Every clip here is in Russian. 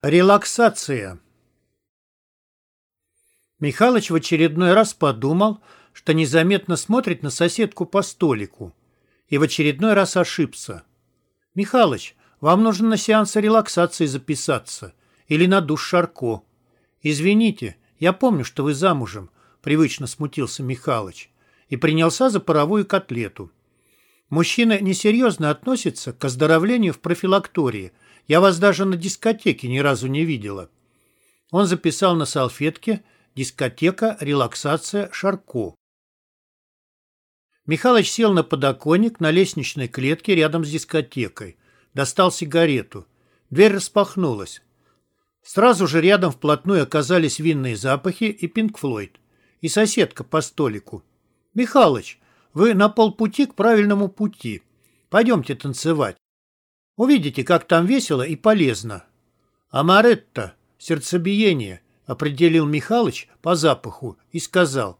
Релаксация. Михалыч в очередной раз подумал, что незаметно смотрит на соседку по столику. И в очередной раз ошибся. «Михалыч, вам нужно на сеанс релаксации записаться. Или на душ Шарко. Извините, я помню, что вы замужем», — привычно смутился Михалыч. И принялся за паровую котлету. Мужчина несерьезно относится к оздоровлению в профилактории — я вас даже на дискотеке ни разу не видела». Он записал на салфетке «Дискотека, релаксация, Шарко». Михалыч сел на подоконник на лестничной клетке рядом с дискотекой. Достал сигарету. Дверь распахнулась. Сразу же рядом вплотную оказались винные запахи и Пинк Флойд. И соседка по столику. «Михалыч, вы на полпути к правильному пути. Пойдемте танцевать. Увидите, как там весело и полезно. Амаретто, сердцебиение, определил Михалыч по запаху и сказал.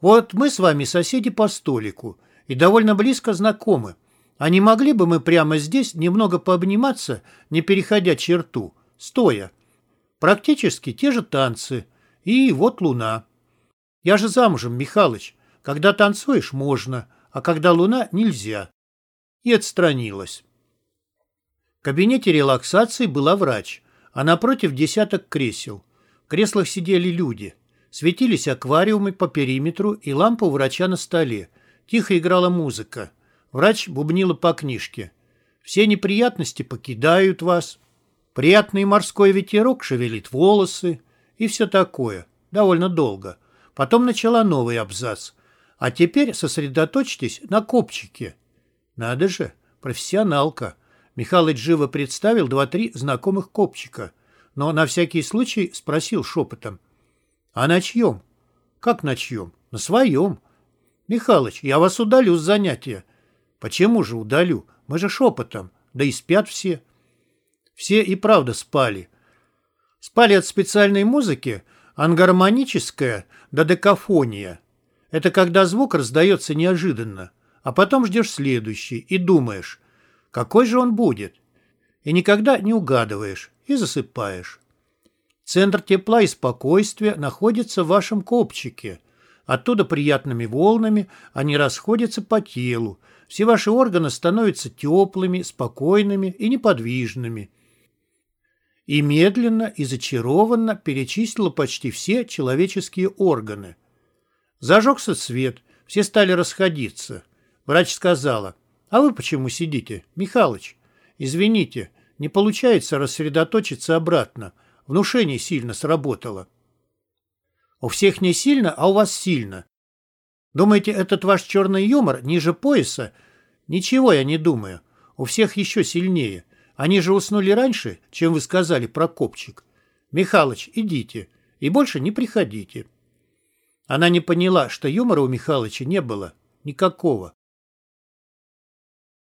Вот мы с вами соседи по столику и довольно близко знакомы. А не могли бы мы прямо здесь немного пообниматься, не переходя черту, стоя? Практически те же танцы. И вот луна. Я же замужем, Михалыч. Когда танцуешь, можно, а когда луна, нельзя. И отстранилась кабинете релаксации была врач, а напротив десяток кресел. В креслах сидели люди. Светились аквариумы по периметру и лампа у врача на столе. Тихо играла музыка. Врач бубнила по книжке. «Все неприятности покидают вас. Приятный морской ветерок шевелит волосы» и все такое. Довольно долго. Потом начала новый абзац. А теперь сосредоточьтесь на копчике. Надо же, профессионалка. Михалыч живо представил два-три знакомых копчика, но на всякий случай спросил шепотом. «А на чьем?» «Как на чьем?» «На своем». «Михалыч, я вас удалю с занятия». «Почему же удалю? Мы же шепотом. Да и спят все». Все и правда спали. Спали от специальной музыки, ангармоническая додекафония. Это когда звук раздается неожиданно, а потом ждешь следующий и думаешь, какой же он будет? И никогда не угадываешь и засыпаешь. Центр тепла и спокойствия находится в вашем копчике. Оттуда приятными волнами они расходятся по телу. Все ваши органы становятся теплыми, спокойными и неподвижными. И медленно и зачарованно перечислила почти все человеческие органы. Зажегся свет, все стали расходиться. Врач сказала – а вы почему сидите, Михалыч? Извините, не получается рассредоточиться обратно. Внушение сильно сработало. У всех не сильно, а у вас сильно. Думаете, этот ваш черный юмор ниже пояса? Ничего я не думаю. У всех еще сильнее. Они же уснули раньше, чем вы сказали про копчик. Михалыч, идите. И больше не приходите. Она не поняла, что юмора у Михалыча не было. Никакого.